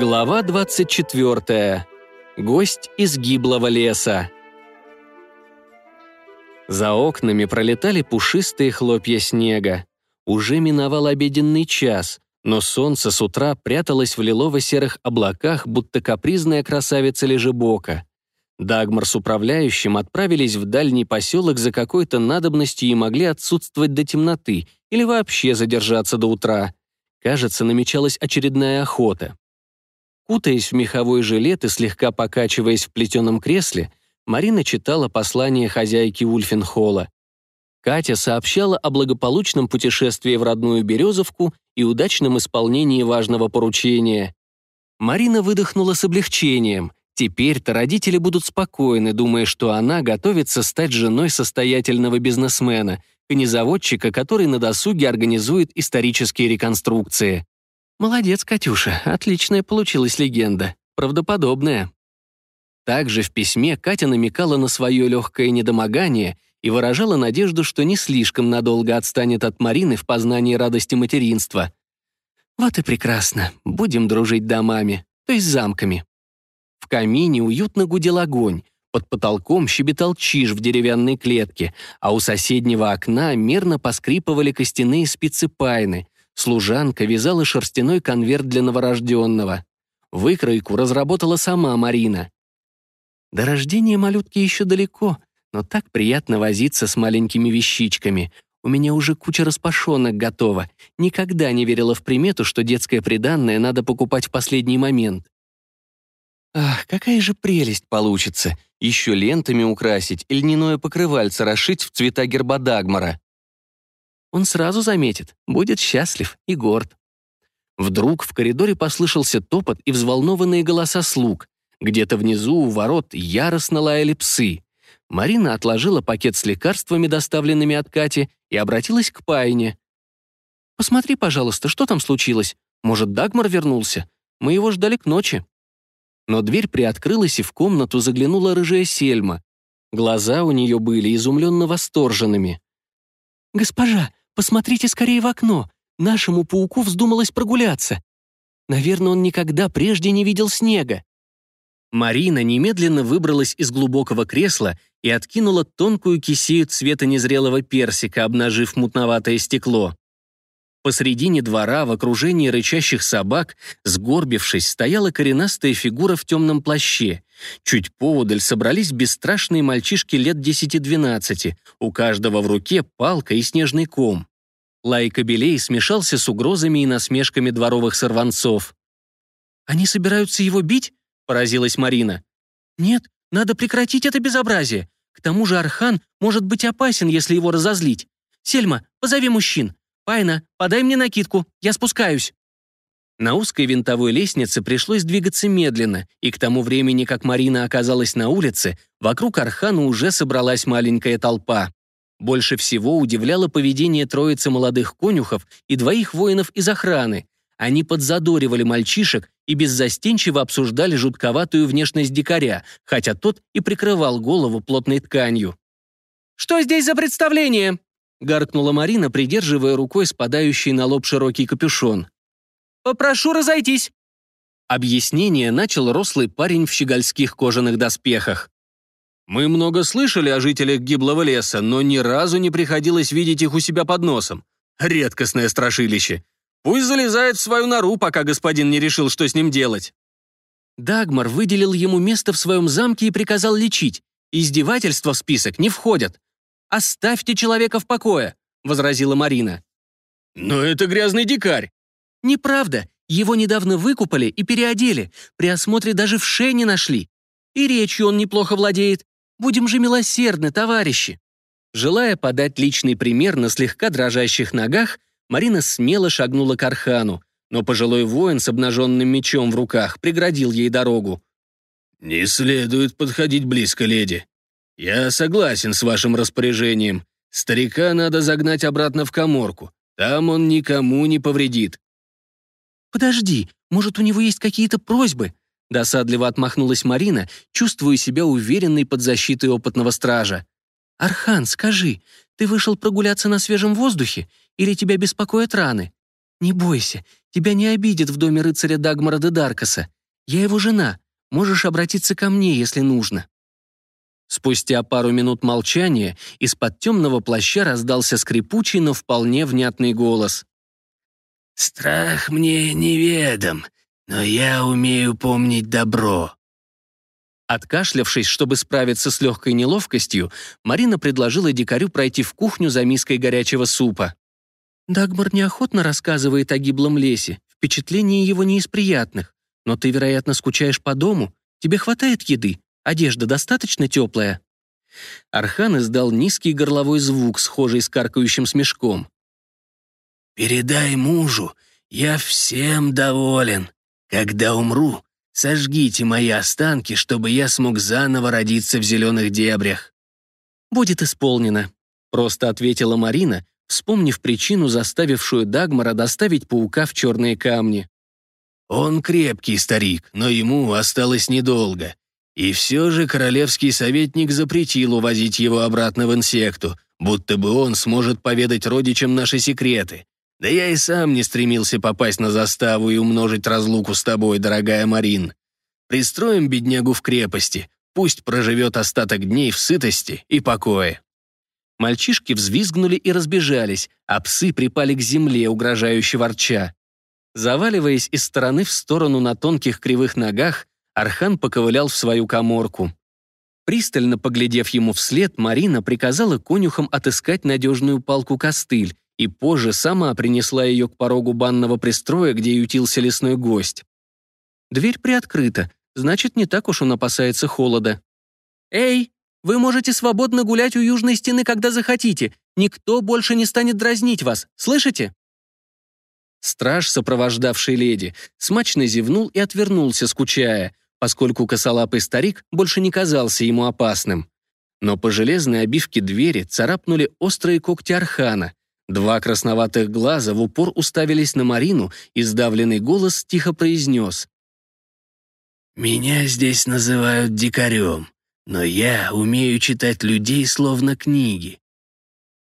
Глава 24. Гость из гиблого леса. За окнами пролетали пушистые хлопья снега. Уже миновал обеденный час, но солнце с утра пряталось в лилово-серых облаках, будто капризная красавица лежебока. Дагмар с управляющим отправились в дальний поселок за какой-то надобностью и могли отсутствовать до темноты или вообще задержаться до утра. Кажется, намечалась очередная охота. Кутаясь в меховой жилет и слегка покачиваясь в плетеном кресле, Марина читала послание хозяйки Ульфенхола. Катя сообщала о благополучном путешествии в родную Березовку и удачном исполнении важного поручения. Марина выдохнула с облегчением. Теперь-то родители будут спокойны, думая, что она готовится стать женой состоятельного бизнесмена, конезаводчика, который на досуге организует исторические реконструкции. «Молодец, Катюша, отличная получилась легенда. Правдоподобная». Также в письме Катя намекала на свое легкое недомогание и выражала надежду, что не слишком надолго отстанет от Марины в познании радости материнства. «Вот и прекрасно. Будем дружить домами, то есть замками». В камине уютно гудел огонь, под потолком щебетал чиж в деревянной клетке, а у соседнего окна мерно поскрипывали костяные спицы пайны, Служанка вязала шерстяной конверт для новорожденного. Выкройку разработала сама Марина. До рождения малютки еще далеко, но так приятно возиться с маленькими вещичками. У меня уже куча распашонок готова. Никогда не верила в примету, что детское приданное надо покупать в последний момент. Ах, какая же прелесть получится. Еще лентами украсить и льняное покрывальце расшить в цвета герба Дагмара он сразу заметит, будет счастлив и горд. Вдруг в коридоре послышался топот и взволнованные голоса слуг. Где-то внизу у ворот яростно лаяли псы. Марина отложила пакет с лекарствами, доставленными от Кати, и обратилась к Пайне. «Посмотри, пожалуйста, что там случилось? Может, Дагмар вернулся? Мы его ждали к ночи». Но дверь приоткрылась, и в комнату заглянула рыжая Сельма. Глаза у нее были изумленно восторженными. «Госпожа, Посмотрите скорее в окно. Нашему пауку вздумалось прогуляться. Наверное, он никогда прежде не видел снега». Марина немедленно выбралась из глубокого кресла и откинула тонкую кисею цвета незрелого персика, обнажив мутноватое стекло. Посредине двора, в окружении рычащих собак, сгорбившись, стояла коренастая фигура в темном плаще. Чуть поодаль собрались бесстрашные мальчишки лет 10-12, у каждого в руке палка и снежный ком. Лай кобелей смешался с угрозами и насмешками дворовых сорванцов. «Они собираются его бить?» — поразилась Марина. «Нет, надо прекратить это безобразие. К тому же Архан может быть опасен, если его разозлить. Сельма, позови мужчин. Пайна, подай мне накидку, я спускаюсь». На узкой винтовой лестнице пришлось двигаться медленно, и к тому времени, как Марина оказалась на улице, вокруг Архана уже собралась маленькая толпа. Больше всего удивляло поведение троицы молодых конюхов и двоих воинов из охраны. Они подзадоривали мальчишек и беззастенчиво обсуждали жутковатую внешность дикаря, хотя тот и прикрывал голову плотной тканью. «Что здесь за представление?» — гаркнула Марина, придерживая рукой спадающий на лоб широкий капюшон. Попрошу разойтись!» Объяснение начал рослый парень в щегольских кожаных доспехах. «Мы много слышали о жителях гиблого леса, но ни разу не приходилось видеть их у себя под носом. Редкостное страшилище. Пусть залезает в свою нору, пока господин не решил, что с ним делать». Дагмар выделил ему место в своем замке и приказал лечить. Издевательства в список не входят. «Оставьте человека в покое», — возразила Марина. «Но это грязный дикарь», Неправда. Его недавно выкупали и переодели. При осмотре даже в шее не нашли. И речью он неплохо владеет. Будем же милосердны, товарищи. Желая подать личный пример на слегка дрожащих ногах, Марина смело шагнула к Архану, но пожилой воин с обнаженным мечом в руках преградил ей дорогу. «Не следует подходить близко, леди. Я согласен с вашим распоряжением. Старика надо загнать обратно в коморку. Там он никому не повредит. «Подожди, может, у него есть какие-то просьбы?» Досадливо отмахнулась Марина, чувствуя себя уверенной под защитой опытного стража. «Архан, скажи, ты вышел прогуляться на свежем воздухе или тебя беспокоят раны? «Не бойся, тебя не обидят в доме рыцаря Дагмара де Даркаса. Я его жена, можешь обратиться ко мне, если нужно». Спустя пару минут молчания из-под темного плаща раздался скрипучий, но вполне внятный голос. «Страх мне неведом, но я умею помнить добро». Откашлявшись, чтобы справиться с легкой неловкостью, Марина предложила дикарю пройти в кухню за миской горячего супа. «Дагмар неохотно рассказывает о гиблом лесе. Впечатление его не из приятных. Но ты, вероятно, скучаешь по дому. Тебе хватает еды? Одежда достаточно теплая?» Архан издал низкий горловой звук, схожий с каркающим смешком. «Передай мужу, я всем доволен. Когда умру, сожгите мои останки, чтобы я смог заново родиться в зеленых дебрях». «Будет исполнено», — просто ответила Марина, вспомнив причину, заставившую Дагмара доставить паука в черные камни. «Он крепкий старик, но ему осталось недолго. И все же королевский советник запретил увозить его обратно в инсекту, будто бы он сможет поведать родичам наши секреты. Да я и сам не стремился попасть на заставу и умножить разлуку с тобой, дорогая Марин. Пристроим беднягу в крепости, пусть проживет остаток дней в сытости и покое». Мальчишки взвизгнули и разбежались, а псы припали к земле, угрожающе ворча. Заваливаясь из стороны в сторону на тонких кривых ногах, Архан поковылял в свою коморку. Пристально поглядев ему вслед, Марина приказала конюхам отыскать надежную палку-костыль и позже сама принесла ее к порогу банного пристроя, где ютился лесной гость. Дверь приоткрыта, значит, не так уж он опасается холода. «Эй, вы можете свободно гулять у южной стены, когда захотите. Никто больше не станет дразнить вас, слышите?» Страж, сопровождавший леди, смачно зевнул и отвернулся, скучая поскольку косолапый старик больше не казался ему опасным. Но по железной обивке двери царапнули острые когти архана. Два красноватых глаза в упор уставились на Марину, и сдавленный голос тихо произнес. «Меня здесь называют дикарем, но я умею читать людей словно книги.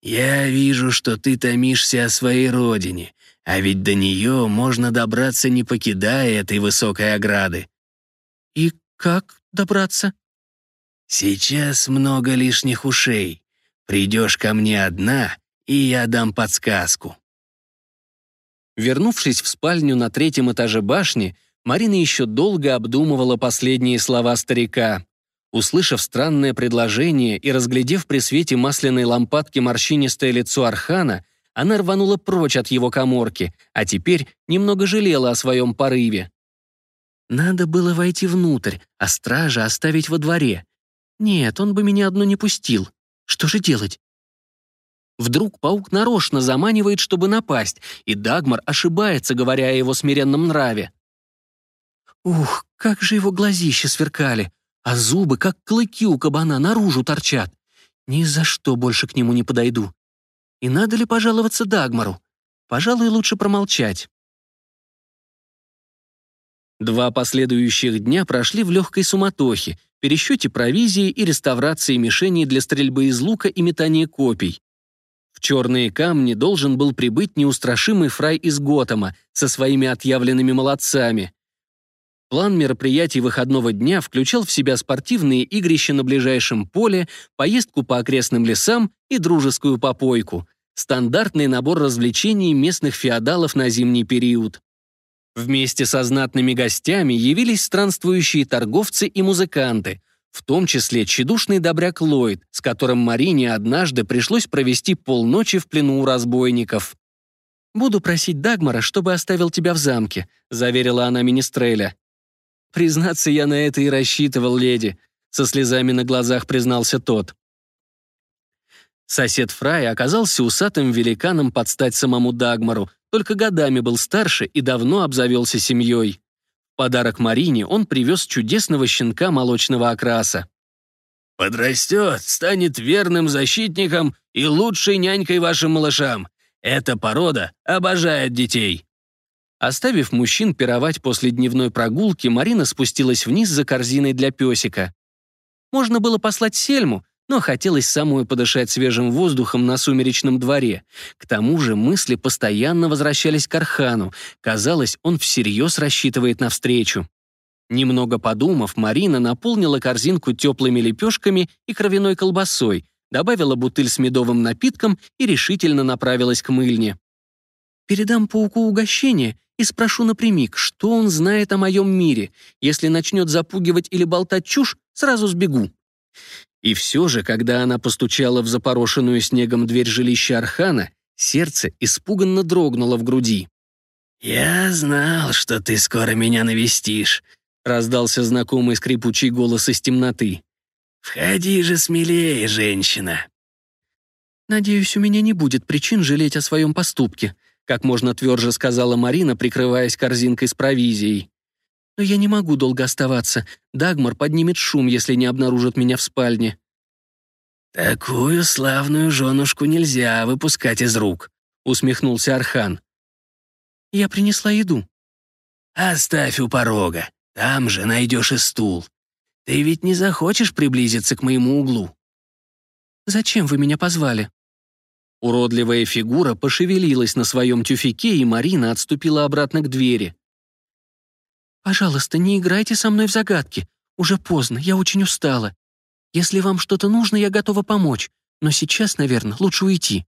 Я вижу, что ты томишься о своей родине, а ведь до нее можно добраться, не покидая этой высокой ограды. «И как добраться?» «Сейчас много лишних ушей. Придешь ко мне одна, и я дам подсказку». Вернувшись в спальню на третьем этаже башни, Марина еще долго обдумывала последние слова старика. Услышав странное предложение и разглядев при свете масляной лампадки морщинистое лицо Архана, она рванула прочь от его коморки, а теперь немного жалела о своем порыве. Надо было войти внутрь, а стража оставить во дворе. Нет, он бы меня одну не пустил. Что же делать? Вдруг паук нарочно заманивает, чтобы напасть, и Дагмар ошибается, говоря о его смиренном нраве. Ух, как же его глазища сверкали, а зубы, как клыки у кабана, наружу торчат. Ни за что больше к нему не подойду. И надо ли пожаловаться Дагмару? Пожалуй, лучше промолчать. Два последующих дня прошли в легкой суматохе, пересчете провизии и реставрации мишеней для стрельбы из лука и метания копий. В черные камни должен был прибыть неустрашимый фрай из Готэма со своими отъявленными молодцами. План мероприятий выходного дня включал в себя спортивные игрища на ближайшем поле, поездку по окрестным лесам и дружескую попойку. Стандартный набор развлечений местных феодалов на зимний период. Вместе со знатными гостями явились странствующие торговцы и музыканты, в том числе тщедушный добряк Ллойд, с которым Марине однажды пришлось провести полночи в плену у разбойников. «Буду просить Дагмара, чтобы оставил тебя в замке», — заверила она Министреля. «Признаться, я на это и рассчитывал, леди», — со слезами на глазах признался тот. Сосед Фрая оказался усатым великаном под стать самому Дагмару, только годами был старше и давно обзавелся семьей. В подарок Марине он привез чудесного щенка молочного окраса. «Подрастет, станет верным защитником и лучшей нянькой вашим малышам. Эта порода обожает детей». Оставив мужчин пировать после дневной прогулки, Марина спустилась вниз за корзиной для песика. Можно было послать Сельму, но хотелось самой подышать свежим воздухом на сумеречном дворе. К тому же мысли постоянно возвращались к Архану. Казалось, он всерьез рассчитывает на встречу. Немного подумав, Марина наполнила корзинку теплыми лепешками и кровяной колбасой, добавила бутыль с медовым напитком и решительно направилась к мыльне. «Передам пауку угощение и спрошу напрямик, что он знает о моем мире. Если начнет запугивать или болтать чушь, сразу сбегу». И все же, когда она постучала в запорошенную снегом дверь жилища Архана, сердце испуганно дрогнуло в груди. «Я знал, что ты скоро меня навестишь», — раздался знакомый скрипучий голос из темноты. «Входи же смелее, женщина». «Надеюсь, у меня не будет причин жалеть о своем поступке», как можно тверже сказала Марина, прикрываясь корзинкой с провизией. «Но я не могу долго оставаться. Дагмар поднимет шум, если не обнаружит меня в спальне». «Такую славную женушку нельзя выпускать из рук», — усмехнулся Архан. «Я принесла еду». «Оставь у порога. Там же найдешь и стул. Ты ведь не захочешь приблизиться к моему углу?» «Зачем вы меня позвали?» Уродливая фигура пошевелилась на своем тюфике, и Марина отступила обратно к двери. «Пожалуйста, не играйте со мной в загадки. Уже поздно, я очень устала. Если вам что-то нужно, я готова помочь, но сейчас, наверное, лучше уйти».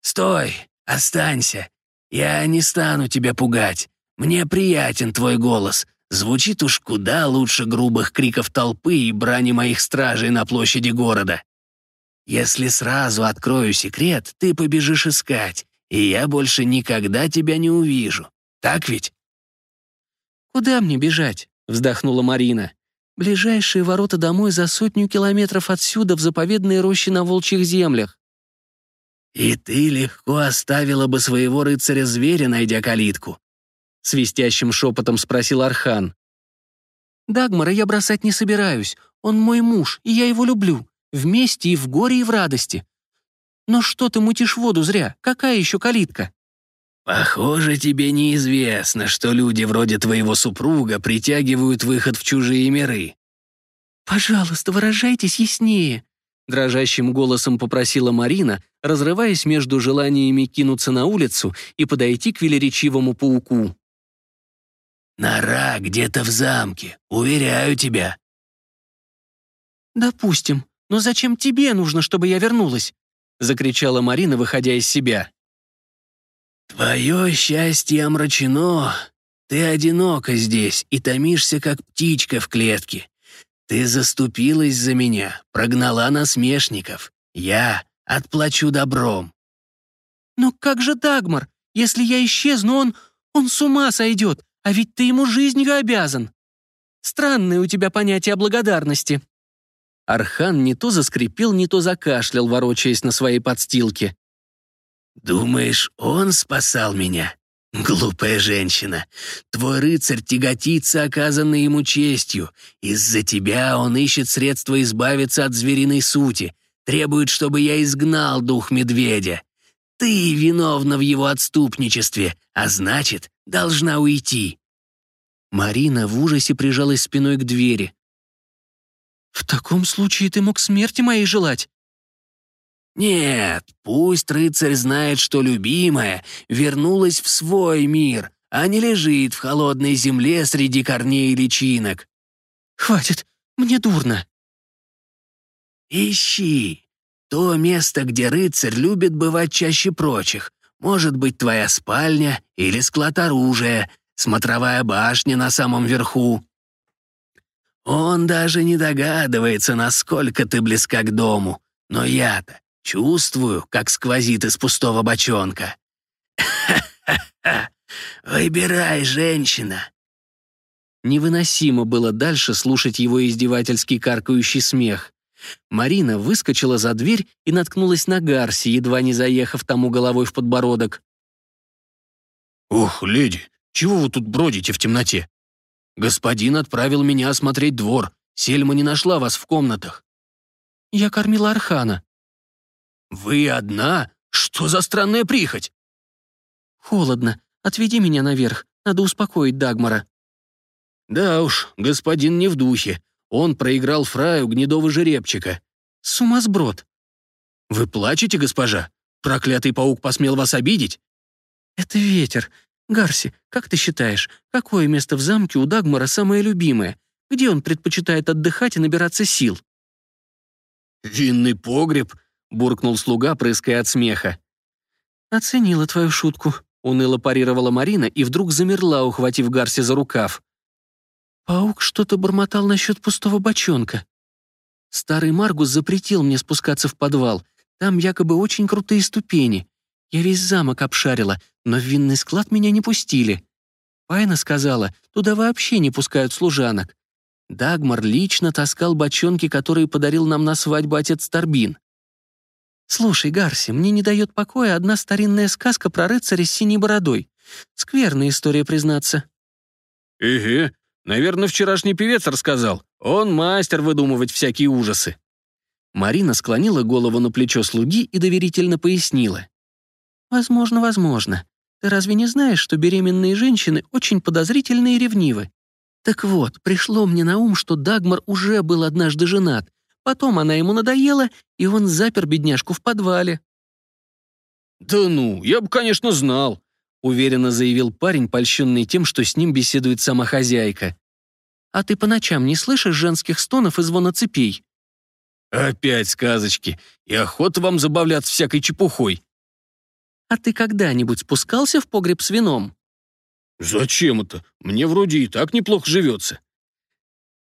«Стой! Останься! Я не стану тебя пугать. Мне приятен твой голос. Звучит уж куда лучше грубых криков толпы и брани моих стражей на площади города. Если сразу открою секрет, ты побежишь искать, и я больше никогда тебя не увижу. Так ведь?» «Куда мне бежать?» — вздохнула Марина. «Ближайшие ворота домой за сотню километров отсюда, в заповедные рощи на волчьих землях». «И ты легко оставила бы своего рыцаря-зверя, найдя калитку?» — свистящим шепотом спросил Архан. «Дагмара я бросать не собираюсь. Он мой муж, и я его люблю. Вместе и в горе, и в радости. Но что ты мутишь воду зря? Какая еще калитка?» «Похоже, тебе неизвестно, что люди вроде твоего супруга притягивают выход в чужие миры». «Пожалуйста, выражайтесь яснее», — дрожащим голосом попросила Марина, разрываясь между желаниями кинуться на улицу и подойти к велеречивому пауку. «Нора где-то в замке, уверяю тебя». «Допустим, но зачем тебе нужно, чтобы я вернулась?» — закричала Марина, выходя из себя. «Твое счастье омрачено. Ты одинока здесь и томишься, как птичка в клетке. Ты заступилась за меня, прогнала насмешников. Я отплачу добром». «Но как же Дагмар? Если я исчезну, он... он с ума сойдет, а ведь ты ему жизнью обязан. Странное у тебя понятие о благодарности». Архан не то заскрипел, не то закашлял, ворочаясь на своей подстилке. «Думаешь, он спасал меня? Глупая женщина. Твой рыцарь тяготится оказанной ему честью. Из-за тебя он ищет средства избавиться от звериной сути, требует, чтобы я изгнал дух медведя. Ты виновна в его отступничестве, а значит, должна уйти». Марина в ужасе прижалась спиной к двери. «В таком случае ты мог смерти моей желать?» «Нет, пусть рыцарь знает, что любимая вернулась в свой мир, а не лежит в холодной земле среди корней и личинок». «Хватит, мне дурно». «Ищи. То место, где рыцарь любит бывать чаще прочих. Может быть, твоя спальня или склад оружия, смотровая башня на самом верху. Он даже не догадывается, насколько ты близка к дому. Но я-то чувствую, как сквозит из пустого бочонка. Выбирай, женщина!» Невыносимо было дальше слушать его издевательский каркающий смех. Марина выскочила за дверь и наткнулась на Гарси, едва не заехав тому головой в подбородок. «Ух, леди, чего вы тут бродите в темноте? Господин отправил меня осмотреть двор. Сельма не нашла вас в комнатах». «Я кормила Архана». «Вы одна? Что за странная прихоть?» «Холодно. Отведи меня наверх. Надо успокоить Дагмара». «Да уж, господин не в духе. Он проиграл фраю гнедого жеребчика. Сумасброд. Вы плачете, госпожа? Проклятый паук посмел вас обидеть? Это ветер. Гарси, как ты считаешь, какое место в замке у Дагмара самое любимое? Где он предпочитает отдыхать и набираться сил? «Винный погреб», — буркнул слуга, прыская от смеха. «Оценила твою шутку», — уныло парировала Марина и вдруг замерла, ухватив Гарси за рукав. Паук что-то бормотал насчет пустого бочонка. Старый Маргус запретил мне спускаться в подвал. Там якобы очень крутые ступени. Я весь замок обшарила, но в винный склад меня не пустили. Пайна сказала, туда вообще не пускают служанок. Дагмар лично таскал бочонки, которые подарил нам на свадьбу отец Тарбин. «Слушай, Гарси, мне не дает покоя одна старинная сказка про рыцаря с синей бородой. Скверная история, признаться». «Эге, наверное, вчерашний певец рассказал. Он мастер выдумывать всякие ужасы». Марина склонила голову на плечо слуги и доверительно пояснила. «Возможно, возможно. Ты разве не знаешь, что беременные женщины очень подозрительны и ревнивы? Так вот, пришло мне на ум, что Дагмар уже был однажды женат. Потом она ему надоела, и он запер бедняжку в подвале». «Да ну, я бы, конечно, знал», — уверенно заявил парень, польщенный тем, что с ним беседует сама хозяйка. «А ты по ночам не слышишь женских стонов и звона цепей?» «Опять сказочки, и охота вам забавляться всякой чепухой». «А ты когда-нибудь спускался в погреб с вином?» «Зачем это? Мне вроде и так неплохо живется».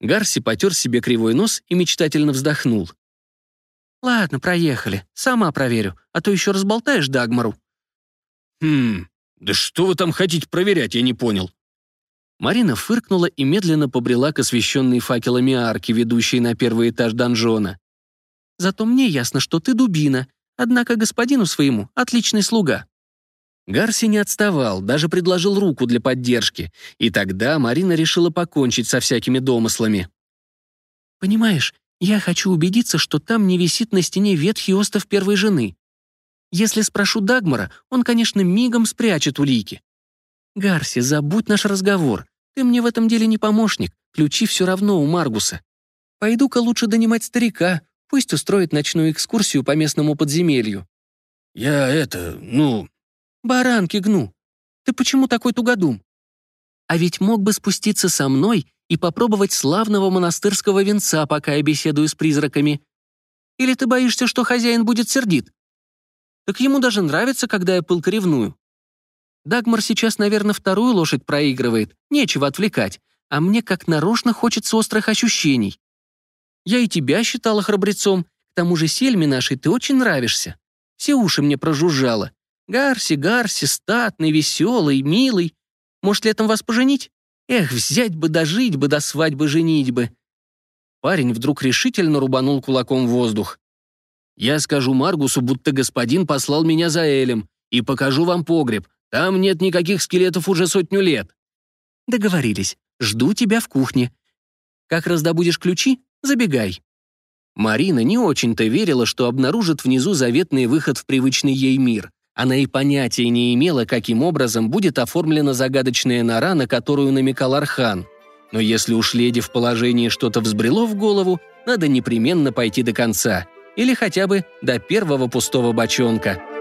Гарси потер себе кривой нос и мечтательно вздохнул. «Ладно, проехали. Сама проверю, а то еще разболтаешь Дагмару». «Хм, да что вы там хотите проверять, я не понял». Марина фыркнула и медленно побрела к освещенной факелами арке, ведущей на первый этаж донжона. «Зато мне ясно, что ты дубина, однако господину своему отличный слуга». Гарси не отставал, даже предложил руку для поддержки, и тогда Марина решила покончить со всякими домыслами. «Понимаешь, я хочу убедиться, что там не висит на стене ветхий остов первой жены. Если спрошу Дагмара, он, конечно, мигом спрячет улики. Гарси, забудь наш разговор. Ты мне в этом деле не помощник, ключи все равно у Маргуса. Пойду-ка лучше донимать старика, пусть устроит ночную экскурсию по местному подземелью». «Я это, ну, Баранки гну. Ты почему такой тугодум? А ведь мог бы спуститься со мной и попробовать славного монастырского венца, пока я беседую с призраками. Или ты боишься, что хозяин будет сердит? Так ему даже нравится, когда я пылко ревную. Дагмар сейчас, наверное, вторую лошадь проигрывает, нечего отвлекать, а мне как нарочно хочется острых ощущений. Я и тебя считала храбрецом, к тому же Сельме нашей ты очень нравишься. Все уши мне прожужжало. Гарси, Гарси, статный, веселый, милый. Может, летом вас поженить? Эх, взять бы, дожить бы до свадьбы, женить бы. Парень вдруг решительно рубанул кулаком в воздух. «Я скажу Маргусу, будто господин послал меня за Элем, и покажу вам погреб. Там нет никаких скелетов уже сотню лет». «Договорились. Жду тебя в кухне. Как раздобудешь ключи, забегай». Марина не очень-то верила, что обнаружит внизу заветный выход в привычный ей мир. Она и понятия не имела, каким образом будет оформлена загадочная нора, на которую намекал Архан. Но если уж леди в положении что-то взбрело в голову, надо непременно пойти до конца. Или хотя бы до первого пустого бочонка –